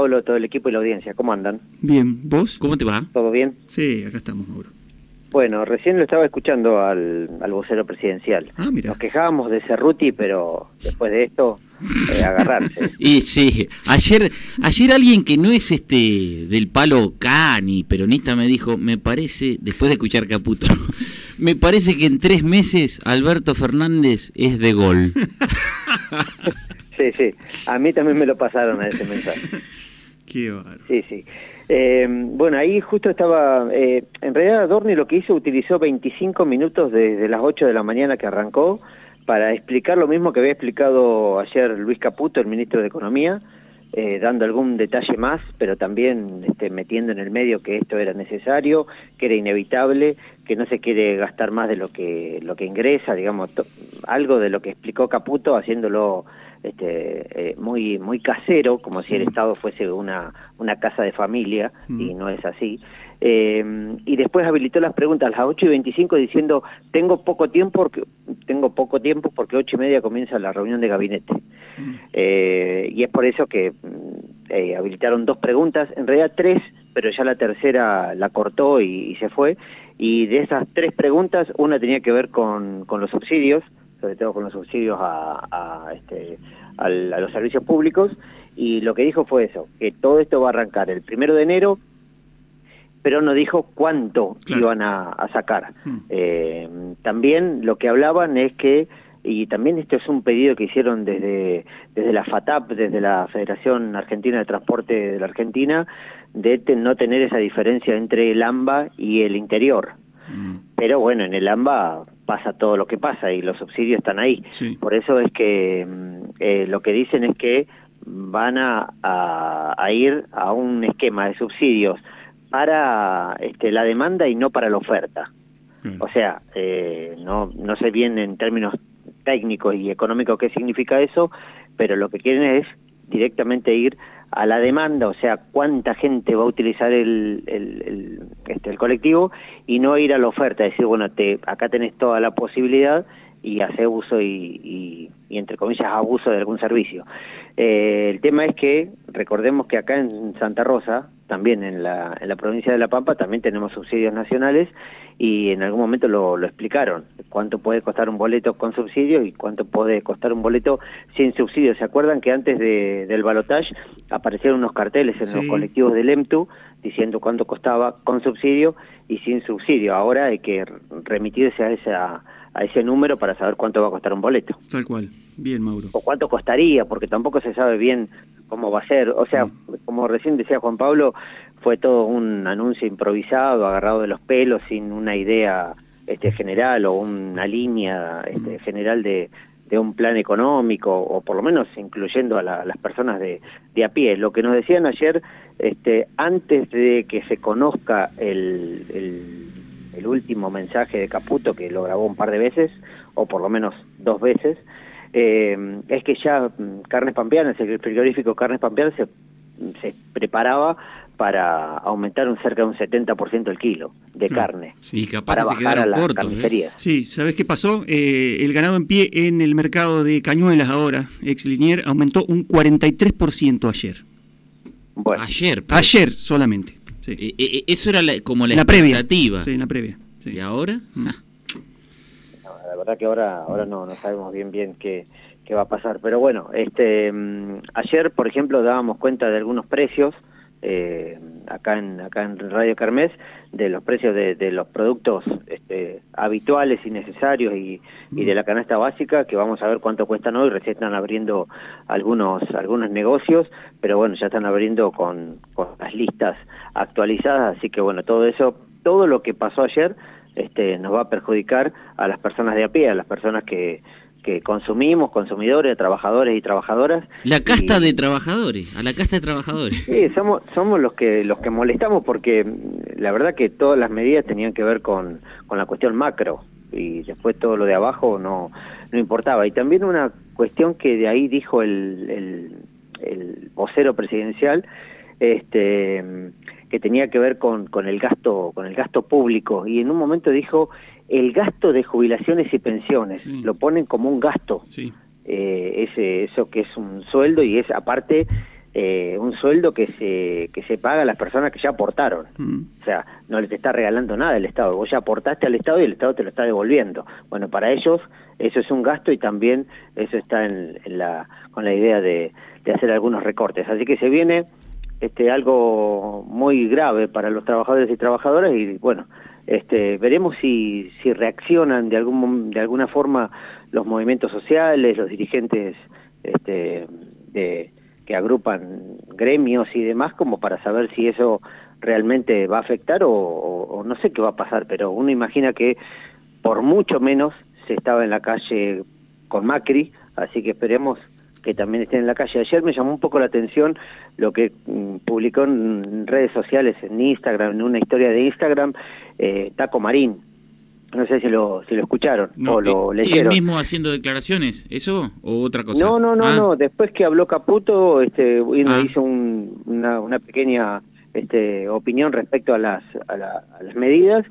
Pablo, todo el equipo y la audiencia. ¿Cómo andan? Bien, ¿vos? ¿Cómo te va? ¿Todo bien? Sí, acá estamos, Mauro. Bueno, recién lo estaba escuchando al, al vocero presidencial. Ah, mira. Nos quejábamos de Cerruti, pero después de esto, eh, agarrarse. Y sí, ayer, ayer alguien que no es este del palo cani, peronista, me dijo, me parece, después de escuchar Caputo, me parece que en tres meses Alberto Fernández es de gol. sí, sí. A mí también me lo pasaron a ese mensaje. Sí, sí. Eh, bueno, ahí justo estaba, eh, en realidad Adorni lo que hizo, utilizó 25 minutos desde las 8 de la mañana que arrancó para explicar lo mismo que había explicado ayer Luis Caputo, el ministro de Economía, eh, dando algún detalle más, pero también este, metiendo en el medio que esto era necesario, que era inevitable, que no se quiere gastar más de lo que lo que ingresa, digamos, algo de lo que explicó Caputo, haciéndolo este, eh, muy muy casero, como si el Estado fuese una, una casa de familia, y no es así. Eh, y después habilitó las preguntas a las 8 y 25 diciendo, tengo poco tiempo porque, tengo poco tiempo porque 8 y media comienza la reunión de gabinete. Eh, y es por eso que eh, habilitaron dos preguntas, en realidad tres, pero ya la tercera la cortó y, y, se fue. Y de esas tres preguntas, una tenía que ver con, con los subsidios, sobre todo con los subsidios a, a, este, a los servicios públicos, y lo que dijo fue eso, que todo esto va a arrancar el primero de enero, pero no dijo cuánto claro. iban a, a sacar. Mm. Eh, también lo que hablaban es que, y también esto es un pedido que hicieron desde, desde la FATAP, desde la Federación Argentina de Transporte de la Argentina, de no tener esa diferencia entre el AMBA y el interior. Mm. Pero bueno, en el AMBA pasa todo lo que pasa y los subsidios están ahí. Sí. Por eso es que eh, lo que dicen es que van a, a, a ir a un esquema de subsidios para este, la demanda y no para la oferta. Mm. O sea, eh, no, no sé bien en términos técnicos y económicos qué significa eso, pero lo que quieren es directamente ir a la demanda, o sea, cuánta gente va a utilizar el, el, el, este, el colectivo y no ir a la oferta, decir, bueno, te, acá tenés toda la posibilidad y hacer uso y, y, y, entre comillas abuso de algún servicio. Eh, el tema es que recordemos que acá en Santa Rosa, también en la, en la provincia de La Pampa, también tenemos subsidios nacionales y en algún momento lo, lo explicaron, cuánto puede costar un boleto con subsidio y cuánto puede costar un boleto sin subsidio. ¿Se acuerdan que antes de, del balotaje aparecieron unos carteles en sí. los colectivos del EMTU diciendo cuánto costaba con subsidio y sin subsidio? Ahora hay que remitirse a esa a ese número para saber cuánto va a costar un boleto. Tal cual. Bien, Mauro. O cuánto costaría, porque tampoco se sabe bien cómo va a ser. O sea, mm. como recién decía Juan Pablo, fue todo un anuncio improvisado, agarrado de los pelos, sin una idea este general o una línea este, general de, de un plan económico, o por lo menos incluyendo a, la, a las personas de, de, a pie. Lo que nos decían ayer, este, antes de que se conozca el, el el último mensaje de Caputo, que lo grabó un par de veces, o por lo menos dos veces, eh, es que ya Carnes Pampeanas, el frigorífico Carnes Pampeanas se, se preparaba para aumentar un cerca de un 70% el kilo de Mm. carne. Sí, capaz para se bajar a quedaron las cortos. ¿eh? carnicerías. Sí, ¿sabés qué pasó? Eh, el ganado en pie en el mercado de Cañuelas ahora, ex Linier, aumentó un 43% ayer. Bueno, Ayer. pero- Ayer solamente. Sí. Eh, eh, eso era la- como la, la previa. expectativa. Sí, en la previa. Sí. ¿Y ahora? Mm. Ah, verdad que ahora ahora no, no sabemos bien bien qué, qué va a pasar. Pero bueno, este mm, ayer, por ejemplo, dábamos cuenta de algunos precios eh, acá en acá en Radio Carmes de los precios de, de los productos este, habituales y necesarios y, y de la canasta básica que vamos a ver cuánto cuestan hoy recién están abriendo algunos algunos negocios pero bueno ya están abriendo con, con las listas actualizadas así que bueno todo eso todo lo que pasó ayer este nos va a perjudicar a las personas de a pie a las personas que que consumimos, consumidores, trabajadores y trabajadoras. La casta Y- de trabajadores, a la casta de trabajadores. Sí, somos, somos los que los que molestamos porque mm, la verdad que todas las medidas tenían que ver con, con la cuestión macro y después todo lo de abajo no, no importaba. Y también una cuestión que de ahí dijo el, el, el vocero presidencial, este que tenía que ver con, con el gasto con el gasto público y en un momento dijo el gasto de jubilaciones y pensiones Sí. lo ponen como un gasto Sí. eh, ese eso que es un sueldo y es aparte eh, un sueldo que se, que se paga a las personas que ya aportaron. Mm. O sea, no les está regalando nada el Estado. Vos ya aportaste al Estado y el Estado te lo está devolviendo. Bueno, para ellos eso es un gasto y también eso está en, en la, con la idea de, de hacer algunos recortes. Así que se viene este algo muy grave para los trabajadores y trabajadoras y bueno, este veremos si reaccionan de algún de alguna forma los movimientos sociales, los dirigentes este de que agrupan gremios y demás como para saber si eso realmente va a afectar o no sé qué va a pasar, pero uno imagina que por mucho menos se estaba en la calle con Macri, así que esperemos que también estén en la calle. Ayer me llamó un poco la atención lo que mm, publicó en redes sociales, en Instagram, en una historia de Instagram, eh, Taco Marín. No sé si lo, si lo escucharon No, o lo ¿Él leyeron. mismo haciendo declaraciones? ¿Eso o otra cosa? No, no, no, Ah, no. Después que habló Caputo, este, Ah. hizo un- una, una pequeña este, opinión respecto a las, a, la- a las medidas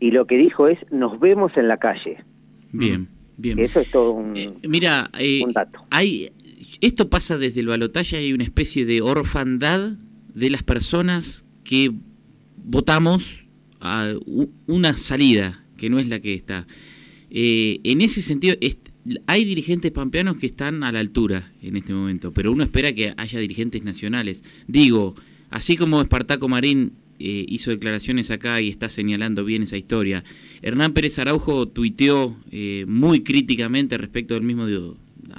y lo que dijo es, nos vemos en la calle. Bien, bien. Eso es todo un... Eh, mira, eh, un dato. hay esto pasa desde el balotaje, hay una especie de orfandad de las personas que votamos a una salida que no es la que está. Eh, en ese sentido, hay dirigentes pampeanos que están a la altura en este momento, pero uno espera que haya dirigentes nacionales. Digo, así como Espartaco Marín eh, hizo declaraciones acá y está señalando bien esa historia, Hernán Pérez Araujo tuiteó eh, muy críticamente respecto del mismo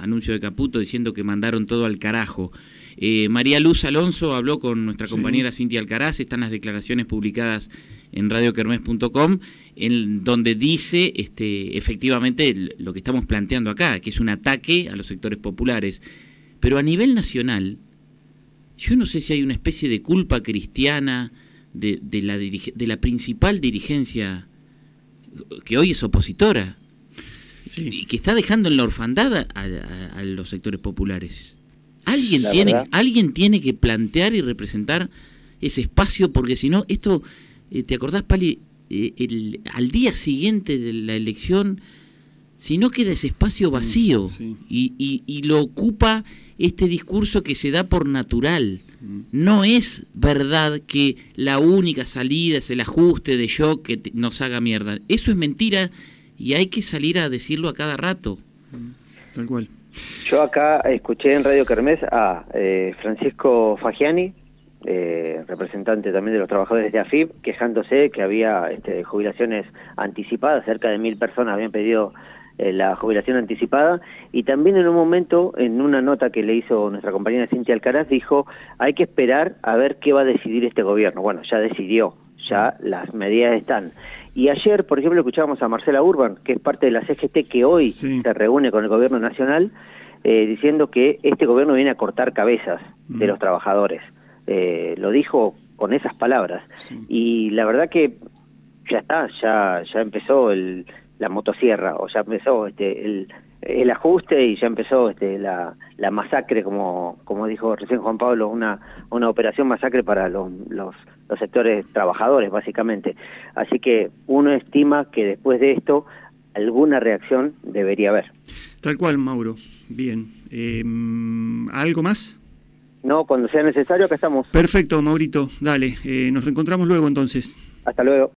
anuncio de Caputo diciendo que mandaron todo al carajo. Eh, María Luz Alonso habló con nuestra Sí. compañera Cintia Alcaraz, están las declaraciones publicadas en radiokermes.com, en donde dice este, efectivamente lo que estamos planteando acá, que es un ataque a los sectores populares. Pero a nivel nacional, yo no sé si hay una especie de culpa cristiana de, de la, dirige- de la principal dirigencia que hoy es opositora Sí. y que está dejando en la orfandad a, a- a los sectores populares. Alguien La tiene, verdad. alguien tiene que plantear y representar ese espacio, porque si no, esto, eh, ¿te acordás, Pali? Eh, el- al día siguiente de la elección, si no queda ese espacio vacío sí. y, y- y lo ocupa este discurso que se da por natural. Mm. No es verdad que la única salida es el ajuste de shock que te- nos haga mierda. Eso es mentira y hay que salir a decirlo a cada rato. Tal cual. Yo acá escuché en Radio Kermés a eh, Francisco Fagiani, eh, representante también de los trabajadores de AFIP, quejándose que había este, jubilaciones anticipadas, cerca de mil personas habían pedido eh, la jubilación anticipada, y también en un momento, en una nota que le hizo nuestra compañera Cintia Alcaraz, dijo, hay que esperar a ver qué va a decidir este gobierno. Bueno, ya decidió, ya las medidas están. Y ayer, por ejemplo, escuchábamos a Marcela Urban, que es parte de la CGT que hoy Sí. se reúne con el gobierno nacional, eh, diciendo que este gobierno viene a cortar cabezas de Mm. los trabajadores. Eh, lo dijo con esas palabras. Sí. Y la verdad que ya está, ya, ya empezó el, la motosierra, o ya empezó este, el, el ajuste y ya empezó este, la, la masacre, como, como dijo recién Juan Pablo, una, una operación masacre para los, los, los sectores trabajadores, básicamente. Así que uno estima que después de esto alguna reacción debería haber. Tal cual, Mauro. Bien. Eh, ¿Algo más? No, cuando sea necesario, acá estamos. Perfecto, Maurito. Dale. eh, nos reencontramos luego entonces. Hasta luego.